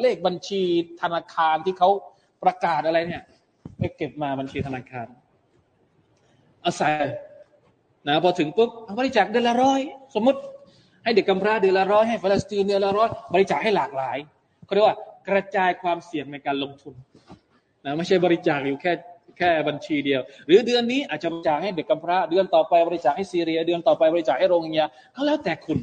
เลขบัญชีธนาคารที่เขาประกาศอะไรเนี่ยไปเก็บมาบัญชีธนาคาร อาศัยนะพอถึงปุ๊บบริจาคเดือนละร้อยสมมติ ให้เด็กกำพร้าเดือนละร้อยให้ฟลสตีนเดือนละร้อยบริจาคให้หลากหลายเขาเรียกว่ากระจายความเสี่ยงในการลงทุนนะไม่ใช่บริจาคอยู่แค่แค่บัญชีเดียว หรือเดือนนี้อาจจะบริจาคให้เด็กกำพร้าเดือนต่อไปบริจาคให้ซีเรีย เดือนต่อไปบริจาคให้โรงยาก็แล้วแต่คุณ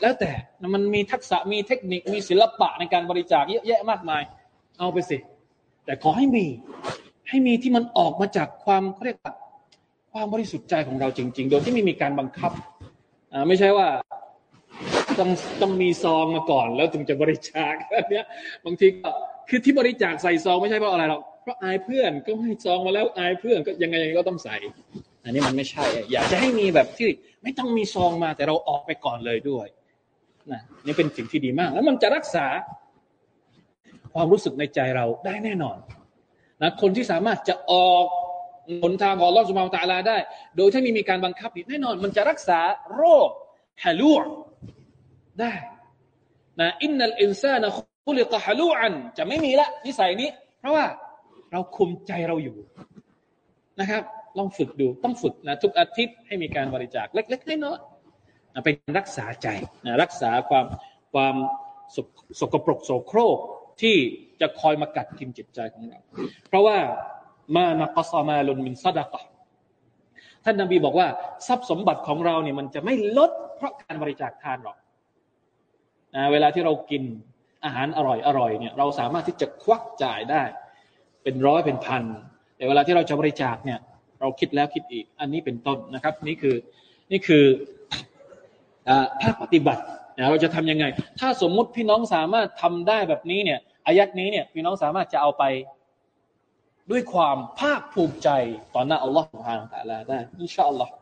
แล้วแต่มันมีทักษะมีเทคนิคมีศิลปะในการบริจาคเยอะแยะมากมาย เอาไปสิ แต่ขอให้มี ให้มีที่มันออกมาจากความเรียกว่าความบริสุทธิ์ใจของเราจริง ๆ โดยที่ไม่มีการบังคับอ่าไม่ใช่ว่า ต้องต้องมีซองมาก่อน แล้วถึงจะบริจาคอันเนี้ย บางทีก็คือที่บริจาคใส่ซองไม่ใช่เพราะอะไรหรอกเพราะอายเพื่อนก็ให้ซองมาแล้วอายเพื่อนก็ยังไงยังไงก็ต้องใส่ อันนี้มันไม่ใช่ อยากจะให้มีแบบที่ไม่ต้องมีซองมาแต่เราออกไปก่อนเลยด้วยนะนี่เป็นสิ่งที่ดีมาก แล้วมันจะรักษา ความรู้สึกในใจเราได้แน่นอนนะคนที่สามารถจะออกหนทางของลอสุมาตาลาได้ โดยที่ไม่มีการบังคับแน่นอน มันจะรักษาโรคฮาลู ได้นะอินนัลอินซานะคุลิกะฮลูอัน จะไม่มีละนิสัยนี้ เพราะว่าเราคุมใจเราอยู่นะครับ ลองฝึกดูต้องฝึกนะทุกอาทิตย์ให้มีการบริจาคเล็กๆน้อยๆเป็นรักษาใจนะรักษาความความสสกปรกโสโครกที่จะคอยมากัดกินจิตใจของเรา เพราะว่ามานักซามาลุนมินซาดะกะท่านนบีบอกว่า ทรัพย์สมบัติของเราเนี่ยมันจะไม่ลดเพราะการบริจาคทานหรอก นะเวลาที่เรากินอาหารอร่อยอร่อยเนี่ยเราสามารถที่จะควักจ่ายได้ เป็นร้อยเป็นพันแต่เวลาที่เราจะบริจาคเนี่ย เราคิดแล้วคิดอีก อันนี้เป็นต้นนะครับ นี่คือนี่คือภาคปฏิบัติเราจะทํำยังไง ถ้าสมมุติพี่น้องสามารถทำได้แบบนี้เนี่ยอายัดนี้เนี่ยพี่น้องสามารถจะเอาไปด้วยความภาคภูมิใจต่อหน้าอัลลอฮฺสุบฮานาตะลาได้อินชาอัลลอฮ์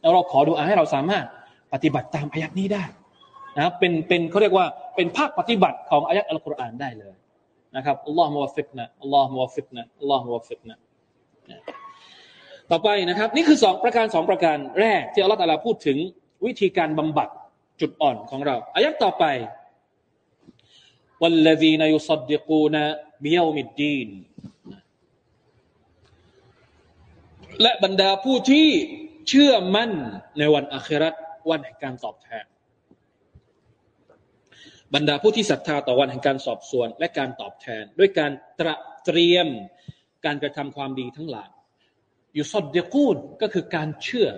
แล้วเราขอดูอาให้เราสามารถปฏิบัติตามอายัดนี้ได้ นะครับเป็นเป็นเขาเรียกว่าเป็นภาคปฏิบัติของอายัดอัลกุรอานได้เลยนะครับอัลลอฮฺมุวฟิกนะอัลลอฮฺมุวฟิกนะอัลลอฮฺมุวฟิกนะต่อไปนะครับ นี่คือสองประการสองประการแรกที่อัลลอฮฺตะลาพูดถึงวิธีการบำบัดจุดอ่อนของเราอายัดต่อไป والذين يصدقون بيوم الدين และบรรดาผู้ที่เชื่อมั่นในวันอาคราตวันแห่งการตอบแทน บรรดาผู้ที่ศรัทธาต่อวันแห่งการสอบสวนและการตอบแทน ด้วยการตระเตรียมการกระทำความดีทั้งหลายอยู่สดเดกูนก็คือการเชื่อ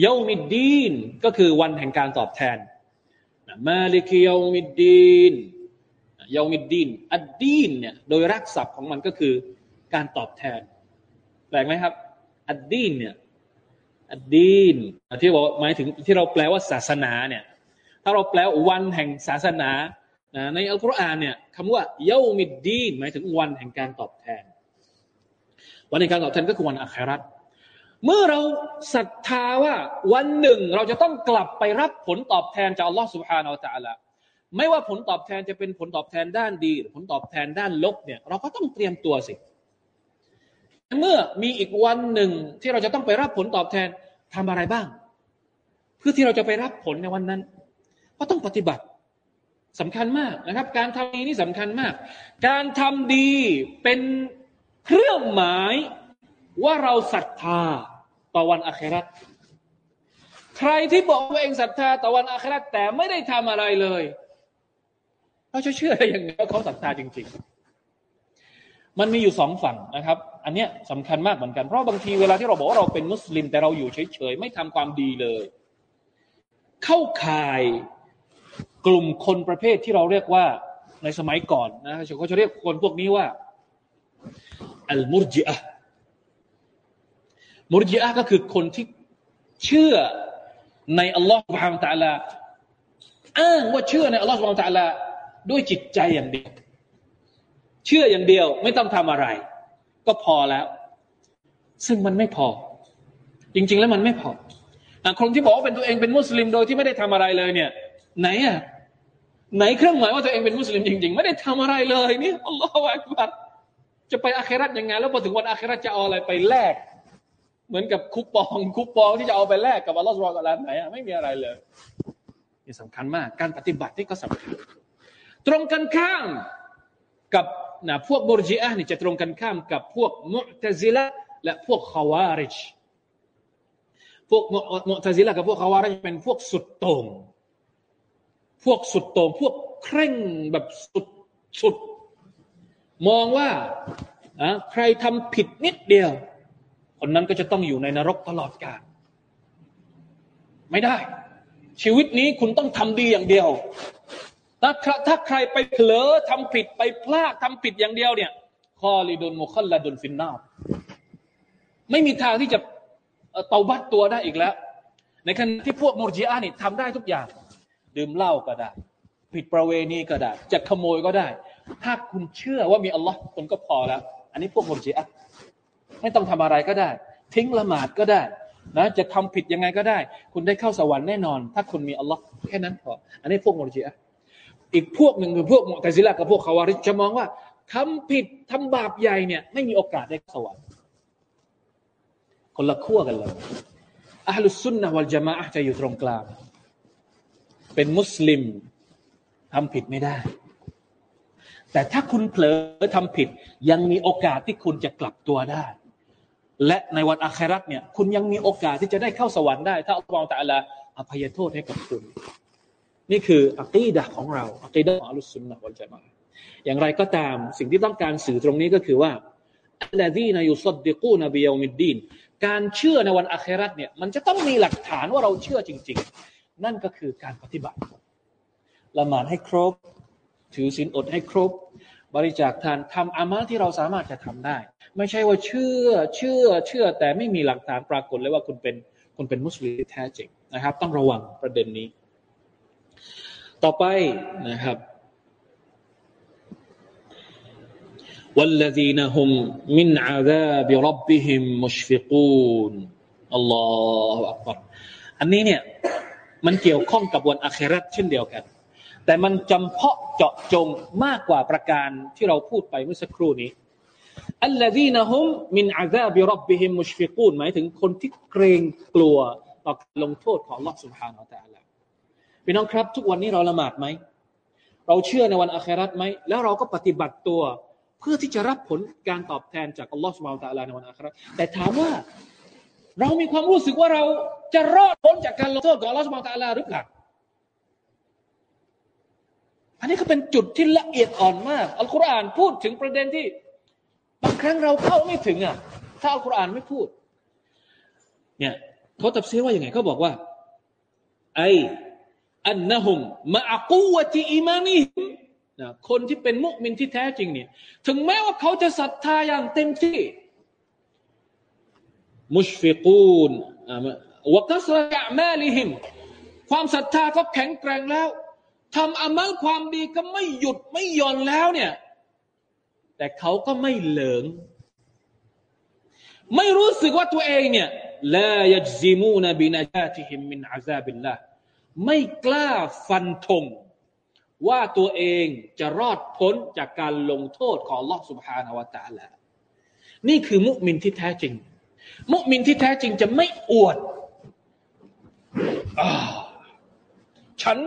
เยามิดดีนก็คือวันแห่งการตอบแทนมาลิกเยามิดดีนเยามิดดีนอัดดีนเนี่ยโดยรักศัพท์ของมันก็คือการตอบแทนแปลกไหมครับ อัดดีนเนี่ยอัดดีนที่บอกหมายถึงที่เราแปลว่าศาสนาเนี่ย ถ้าเราแปลวันแห่งศาสนาในอัลกุรอานเนี่ยคำว่าเยามิดดีนหมายถึงวันแห่งการตอบแทน วันแห่งการตอบแทนก็คือวันอาคราตเมื่อเราศรัทธาว่าวันหนึ่งเราจะต้องกลับไปรับผลตอบแทนจากอัลลอฮฺสุบฮานาอัลตะละไม่ว่าผลตอบแทนจะเป็นผลตอบแทนด้านดี หรือผลตอบแทนด้านลบเนี่ย เราก็ต้องเตรียมตัวสิ เมื่อมีอีกวันหนึ่งที่เราจะต้องไปรับผลตอบแทนทำอะไรบ้าง เพื่อที่เราจะไปรับผลในวันนั้น ก็ต้องปฏิบัติสำคัญมากนะครับ การทำดีนี่สำคัญมาก การทำดีเป็นเครื่องหมายว่าเราศรัทธาต่อวันอาคราตใครที่บอกว่าเองศรัทธาต่อวันอาคราตแต่ไม่ได้ทำอะไรเลยเขาจะเชื่อได้ยังไงว่าเขาศรัทธาจริง ๆ มันมีอยู่สองฝั่งนะครับ อันเนี้ยสำคัญมากเหมือนกันเพราะบางทีเวลาที่เราบอกว่าเราเป็นมุสลิม แต่เราอยู่เฉยๆไม่ทำความดีเลย เข้าข่าย กลุ่มคนประเภทที่เราเรียกว่าในสมัยก่อนนะเขาจะเรียกคนพวกนี้ว่าอัลมุรจิอะมุรจิอะก็คือคนที่เชื่อในอัลลอฮฺสุบฮานตะลาอ้างว่าเชื่อในอัลลอฮฺสุบฮานตะลาด้วยจิตใจอย่างเดียว เชื่ออย่างเดียวไม่ต้องทำอะไร ก็พอแล้ว ซึ่งมันไม่พอ จริง ๆ แล้วมันไม่พอคนที่บอกว่าเป็นตัวเองเป็นมุสลิมโดยที่ไม่ได้ทำอะไรเลยเนี่ย ไหนอะไหนเครื่องหมายว่าตัวเองเป็นมุสลิมจริงๆ ไม่ได้ทำอะไรเลยนี่อัลลอฮฺอักบัรจะไปอาคราตยังไงแล้วพอถึงวันอาคราตจะเอาอะไรไปแลก เหมือนกับคูปองคูปองที่จะเอาไปแลกกับอัลลอฮฺสุบฮานะไหนอะไม่มีอะไรเลยนี่สำคัญมาก การปฏิบัติที่ก็สำคัญ ตรงกันข้ามกับนะพวกบรจีอะนี่จะตรงกันข้ามกับพวกมุตซิละและพวกขวาริชพวกมุตซิละกับพวกขวาริชเป็นพวกสุดโต่ง พวกสุดโต่งพวกเคร่งแบบสุดสุด มองว่าอะใครทำผิดนิดเดียว คนนั้นก็จะต้องอยู่ในนรกตลอดกาลไม่ได้ ชีวิตนี้คุณต้องทำดีอย่างเดียวถ้าถ้าใครไปเผลอทำผิดไปพลาดทำผิดอย่างเดียวเนี่ยคอลิดุนมุคลลดุนฟินนาไม่มีทางที่จะเตาบัตตัวได้อีกแล้ว ในขณะที่พวกมุรจิอานี่ทำได้ทุกอย่าง ดื่มเหล้าก็ได้ ผิดประเวณีก็ได้จะขโมยก็ได้ ถ้าคุณเชื่อว่ามีอัลลอฮ์คุณก็พอแล้ว อันนี้พวกมุจิอาไม่ต้องทำอะไรก็ได้ ทิ้งละหมาดก็ได้นะจะทำผิดยังไงก็ได้ คุณได้เข้าสวรรค์แน่นอน ถ้าคุณมีอัลลอฮ์แค่นั้นพอ อันนี้พวกมุจิอาอีกพวกหนึ่งคือพวกมุตซิละกับพวกคาวาริจะมองว่าทำผิดทำบาปใหญ่เนี่ย ไม่มีโอกาสได้สวรรค์คนละขั้วกันเลยอัลลุสุนนะวัลจามะจะอยู่ตรงกลาง เป็นมุสลิมทำผิดไม่ได้ แต่ถ้าคุณเผลอทำผิด ยังมีโอกาสที่คุณจะกลับตัวได้ และในวันอาคราตเนี่ย คุณยังมีโอกาสที่จะได้เข้าสวรรค์ได้ ถ้าอัลลอฮฺตะลาอภัยโทษให้กับคุณ นี่คืออักีดะของเราอักีดะของอัลลอฮฺสุนนะวัลจามะอย่างไรก็ตามสิ่งที่ต้องการสื่อตรงนี้ก็คือว่าอัลลอฮีนายุสดดิกูนบิยามิดดีนการเชื่อในวันอาคราตเนี่ย มันจะต้องมีหลักฐานว่าเราเชื่อจริง ๆ นั่นก็คือการปฏิบัติละหมาดให้ครบ ถือศีลอดให้ครบ บริจาคทานทำอามาที่เราสามารถจะทำได้ ไม่ใช่ว่าเชื่อเชื่อเชื่อ แต่ไม่มีหลักฐานปรากฏเลยว่าคุณเป็นคุณเป็นมุสลิมแท้จริงนะครับ ต้องระวังประเด็นนี้ ต่อไปนะครับวัลลดีนฮุมมินอาดาบิรับบิฮิมมุชฟิกูนอัลลอฮฺอันนี้เนี่ย มันเกี่ยวข้องกับวันอาคราตเช่นเดียวกัน แต่มันจำเพาะเจาะจงมากกว่าประการที่เราพูดไปเมื่อสักครู่นี้อัลลอฮีนะฮุมมินอาซาบิรับบิฮิมมุชฟิกูนหมายถึงคนที่เกรงกลัวต่อการลงโทษของ Allah سبحانه และ تعالى พี่น้องครับ ทุกวันนี้เราละหมาดไหม เราเชื่อในวันอาคราตไหม แล้วเราก็ปฏิบัติตัว เพื่อที่จะรับผลการตอบแทนจากอัลลอฮฺสุบานตะลาในวันอาคราตแต่ถามว่า เรามีความรู้สึกว่าเราจะรอดพ้นจากการลงโทษของอัลลอฮฺสุบานตะลาหรือเปล่าอันนี้ก็เป็นจุดที่ละเอียดอ่อนมาก อัลกุรอานพูดถึงประเด็นที่บางครั้งเราเข้าไม่ถึงอะ ถ้าอัลกุรอานไม่พูด เนี่ยเขาตัดเสียว่าอย่างไงเขาบอกว่า ไออันนะฮุมมาอักูวะติอิมานีนะคนที่เป็นมุสลิมที่แท้จริงเนี่ย ถึงแม้ว่าเขาจะศรัทธาอย่างเต็มที่ مشفقون مع كثرة أعمالهم ความศรัทธาก็แข็งแกร่งแล้วทำอามัลความดีก็ไม่หยุดไม่หย่อนแล้วเนี่ย แต่เขาก็ไม่เหลิง ไม่รู้สึกว่าตัวเองเนี่ยلا يجزمون بنجاتهم من عذاب اللهไม่กล้าฟันธงว่าตัวเองจะรอดพ้นจากการลงโทษของลอสุภานาวตาละนี่คือมุมินที่แท้จริง มุมินที่แท้จริงจะไม่อวดอฉัน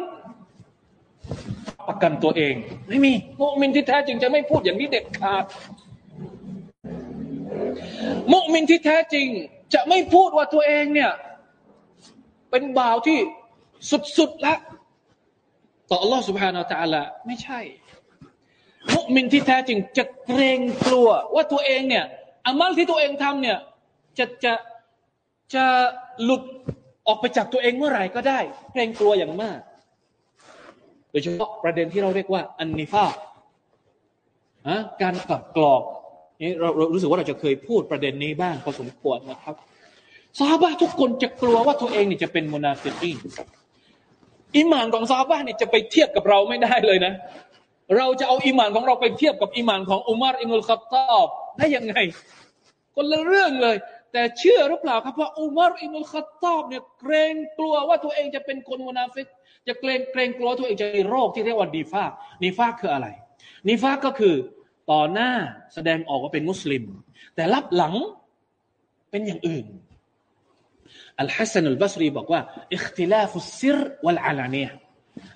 ประกันตัวเอง ไม่มี มุมินที่แท้จริงจะไม่พูดอย่างนี้เด็ดขาด มุมินที่แท้จริง จะไม่พูดว่าตัวเองเนี่ย เป็นบ่าวที่สุดๆละต่อ Allah سبحانه และ تعالى ไม่ใช่ มุมินที่แท้จริงจะเกรงกลัว ว่าตัวเองเนี่ยอามัลที่ตัวเองทำเนี่ย จะจะจะหลุดออกไปจากตัวเองเมื่อไหร่ก็ได้เกรงกลัวอย่างมาก โดยเฉพาะประเด็นที่เราเรียกว่า อันนิฟาะการกลับกรอกนี่เราเรารู้สึกว่าเราจะเคยพูดประเด็นนี้บ้างพอสมควรนะครับซอฮาบะทุกคนจะกลัวว่าตัวเองนี่จะเป็นมุนาฟิก อีมานของซอฮาบะนี่จะไปเทียบกับเราไม่ได้เลยนะ เราจะเอาอีมานของเราไปเทียบกับอีมานของอุมัรอิบนุลค็อฏฏอบได้ยังไง คนละเรื่องเลย แต่เชื่อหรือเปล่าครับว่าอุมัรอิบนุลค็อฏฏอบเนี่ยเกรงกลัวว่าตัวเองจะเป็นคนมุนาฟิกจะเกรงเกรงกลัวตัวเองจะมีโรคที่เรียกว่านีฟากนีฟากคืออะไรนีฟากก็คือต่อหน้าแสดงออกว่าเป็นมุสลิม แต่ลับหลังเป็นอย่างอื่นอัลฮัสซันุลบัสรีบอกว่าอิคติลาฟุสซิรวัลอาลานีย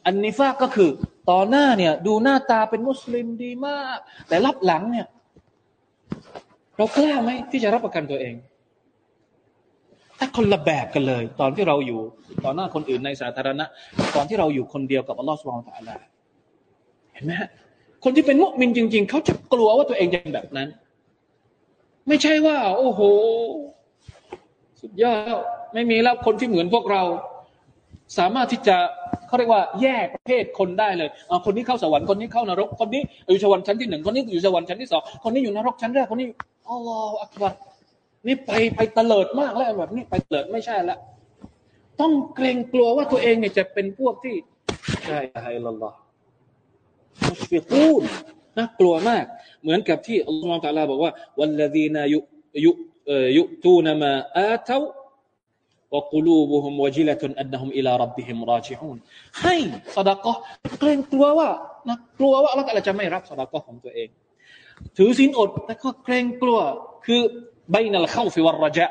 อันนิฟาก็คือต่อหน้าเนี่ยดูหน้าตาเป็นมุสลิมดีมาก แต่ลับหลังเนี่ยเรากล้าไหมที่จะรับประกันตัวเอง ถ้าคนละแบบกันเลย ตอนที่เราอยู่ต่อหน้าคนอื่นในสาธารณะ ตอนที่เราอยู่คนเดียวกับอัลลอฮฺสุบฮานตะลาเห็นไหมฮะคนที่เป็นมุสลิมจริง ๆ เขาจะกลัวว่าตัวเองจะเป็นแบบนั้น ไม่ใช่ว่า โอ้โห สุดยอดไม่มีแล้วคนที่เหมือนพวกเรา สามารถที่จะเขาเรียกว่าแยกประเภทคนได้เลยเอาคนนี้เข้าสวรรค์คนนี้เข้านรก คนนี้อยู่สวรรค์ชั้นที่หนึ่งคนนี้อยู่สวรรค์ชั้นที่สองคนนี้อยู่นรกชั้นแรกคนนี้อัลลอฮฺอักบัร นี่ไปไปเตลิดมากแล้วแบบนี้ไปเตลิดไม่ใช่ละต้องเกรงกลัวว่าตัวเองเนี่ยจะเป็นพวกที่ใช่ไฮลลอฮ์มุชฟิกูนน่ากลัวมาก เหมือนกับที่อัลลอฮฺตาลาบอกว่าวัลลดีนายุยุยุตูนมาอาเทาวกุลูบุฮุมวจิลตุนอันนุมอิลารับบิฮิมราจิฮูนให้สดากะเกรงกลัวว่านะกลัวว่าอัลลอฮฺจะไม่รับสดากะของตัวเอง ถือศีลอดแต่ก็เกรงกลัวคือ บนัลเข้าฟิวรจะ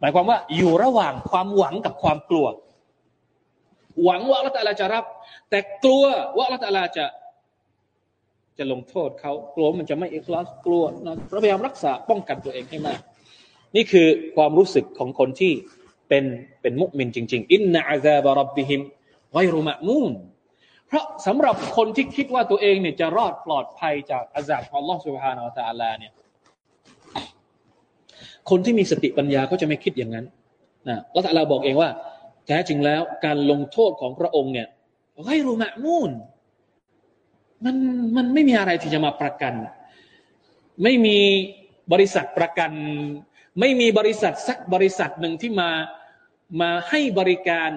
หมายความว่าอยู่ระหว่างความหวังกับความกลัว หวังว่าละตาลาจะรับ แต่กลัวว่าละตาลาจะจะลงโทษเขากลัวมันจะไม่เอกลาสกลัวนะพยายามรักษาป้องกันตัวเองให้มาก นี่คือความรู้สึกของคนที่เป็นเป็นมุสลิมจริง ๆ อินนาอาซาบรับบิฮิมไวรุมะมูนเพราะสำหรับคนที่คิดว่าตัวเองเนี่ยจะรอดปลอดภัยจากอาซาบของอัลลอฮฺสุบฮานาอัลลอฮฺเนี่ย คนที่มีสติปัญญาเขาจะไม่คิดอย่างนั้นนะละตัลลาบอกเองว่า แท้จริงแล้วการลงโทษของพระองค์เนี่ยไร้รูมะมูนมันมันไม่มีอะไรที่จะมาประกัน ไม่มีบริษัทประกัน ไม่มีบริษัทสักบริษัทหนึ่งที่มามาให้บริการ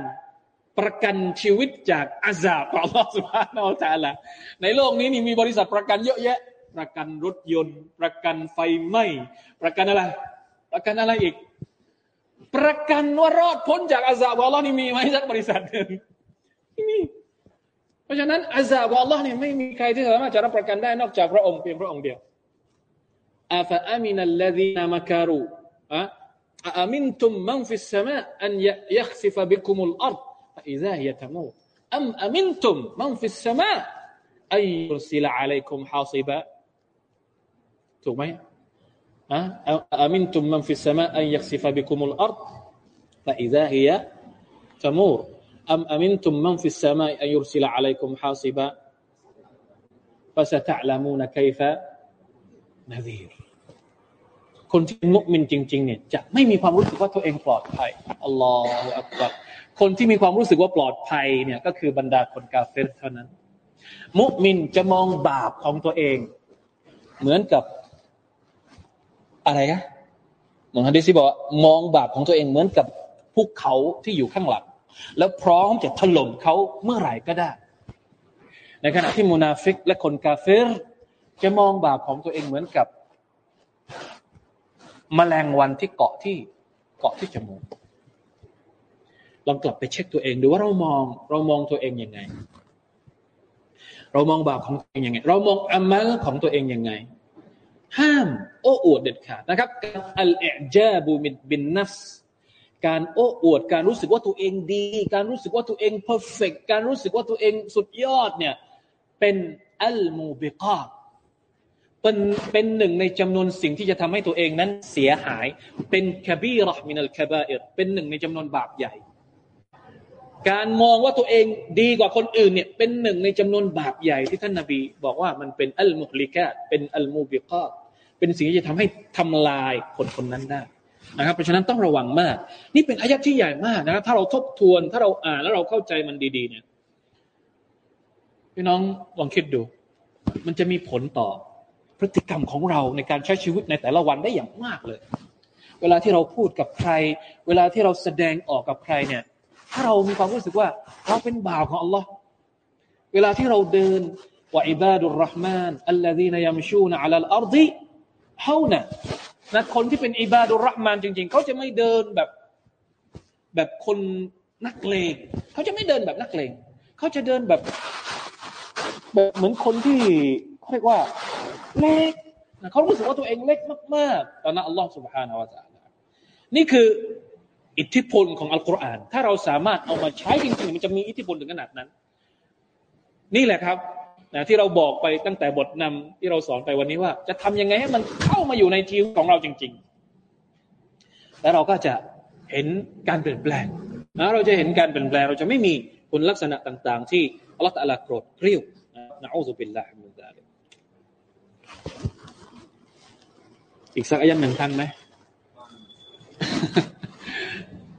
ประกันชีวิตจากอาซาบของลอสุภาโนตาละในโลกนี้นี่มีบริษัทประกันเยอะแยะ ประกันรถยนต์ ประกันไฟไหม ประกันอะไร ประกันอะไรอีก ประกันว่ารอดพ้นจากอาซาบอัลลอฮ์นี่มีไหมสักบริษัทหนึ่งไม่มีเพราะฉะนั้นอาซาบอัลลอฮ์นี่ไม่มีใครที่สามารถจะรับประกันได้นอกจากพระองค์เพียงพระองค์เดียวأفأمن الذين مكروا أأمنتم من في السماء أن يخسف بكم الأرض فإذا هي تمور أم أمنتم من في السماء أن يرسل عليكم حاصباถูกไหม أأمنتم من في السماء أن يخسف بكم الأرض فإذا هي تمور أم أمنتم من في السماء أن يرسل عليكم حاصبا فستعلمون كيف نذيرคนที่มุมินจริงๆเนี่ยจะไม่มีความรู้สึกว่าตัวเองปลอดภัยอัลลอฮฺอักบัรคนที่มีความรู้สึกว่าปลอดภัยเนี่ยก็คือบรรดาคนกาเฟรเท่านั้น มุมินจะมองบาปของตัวเอง เหมือนกับ อะไรนะเหมือนฮะดิษที่บอกมองบาปของตัวเองเหมือนกับภูเขาที่อยู่ข้างหลัง แล้วพร้อมจะถล่มเขาเมื่อไหร่ก็ได้ ในขณะที่มุนาฟิกและคนกาเฟรจะมองบาปของตัวเองเหมือนกับแมลงวันที่เกาะที่เกาะที่จมูกลองกลับไปเช็คตัวเองดูว่าเรามอง เรามองตัวเองยังไง เรามองบาปของตัวเองยังไง เรามองอามัลของตัวเองยังไง ห้ามโอ้อวดเด็ดขาดนะครับการالإعجاب بالنفسการโอ้อวดการรู้สึกว่าตัวเองดี การรู้สึกว่าตัวเอง perfect การรู้สึกว่าตัวเองสุดยอดเนี่ยเป็นالموبقاتเป็นเป็นหนึ่งในจำนวนสิ่งที่จะทำให้ตัวเองนั้นเสียหาย เป็นคบีรอมินัลคบาอิรเป็นหนึ่งในจำนวนบาปใหญ่ การมองว่าตัวเองดีกว่าคนอื่นเนี่ยเป็นหนึ่งในจำนวนบาปใหญ่ที่ท่านนาบีบอกว่ามันเป็นอัลมุฮลิกาเป็นอัลมูบิกาเป็นสิ่งที่จะทำให้ทำลายคนคนนั้นได้นะครับ เพราะฉะนั้นต้องระวังมาก นี่เป็นอายัดที่ใหญ่มากนะครับ ถ้าเราทบทวนถ้าเราอ่านแล้วเราเข้าใจมันดี ๆ เนี่ยพี่น้องลองคิดดู มันจะมีผลต่อพฤติกรรมของเราในการใช้ชีวิตในแต่ละวันได้อย่างมากเลย เวลาที่เราพูดกับใคร เวลาที่เราแสดงออกกับใครเนี่ย ถ้าเรามีความรู้สึกว่า เราเป็นบ่าวของอัลลอฮ์เวลาที่เราเดินว่าอิบาดุลรห์มานอัลลอฮีนยัมชูนอัลลอัรดีเท่านะนะคนที่เป็นอิบาดุลรห์มานจริง ๆ เขาจะไม่เดินแบบแบบคนนักเลงเขาจะไม่เดินแบบนักเลงเขาจะเดินแบบแบบเหมือนคนที่เรียกว่าเล็กเขารู้สึกว่าตัวเองเล็กมากๆตอนนั้นอัลลอฮฺสุบฮานาวะตะลานี่คือ อิทธิพลของอัลกุรอานถ้าเราสามารถเอามาใช้จริงๆมันจะมีอิทธิพลถึงขนาดนั้น นี่แหละครับนะที่เราบอกไปตั้งแต่บทนำที่เราสอนไปวันนี้ว่า จะทำยังไงให้มันเข้ามาอยู่ในชีวิตของเราจริง ๆ แล้วเราก็จะเห็นการเปลี่ยนแปลงนะเราจะเห็นการเปลี่ยนแปลง เราจะไม่มีคุณลักษณะต่าง ๆ ที่อัลลอฮฺตะลาโกรธเกลียดนะأعوذ بالله من ذلكอีกสักอายันหนึ่งทันไหม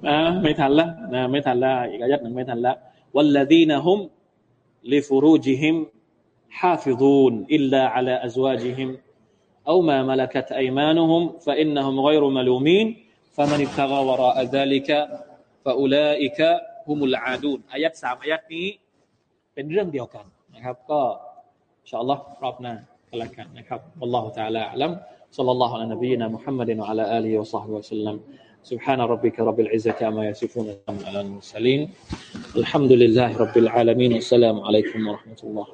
นะไม่ทันละนะไม่ทันละอีกอายัดหนึ่งไม่ทันละวัลลดีนฮุมลิฟูรูจิฮิม حافظون إلا على أزواجهم أو ما ملكت أيمانهم فإنهم غير ملومين فمن ابتغى وراء ذلك فأولئك هم العادون อายัดสามอายัดนี้เป็นเรื่องเดียวกันนะครับ ก็อินชาอัลลอฮ์รอบหน้ากันละกันนะครับ والله تعالى أعلم صلى الله على نبينا محمد وعلى آله وصحبه وسلم سبحان ربك رب العزة عما يصفون على المرسلين. الحمد لله رب العالمين والسلام عليكم ورحمة الله.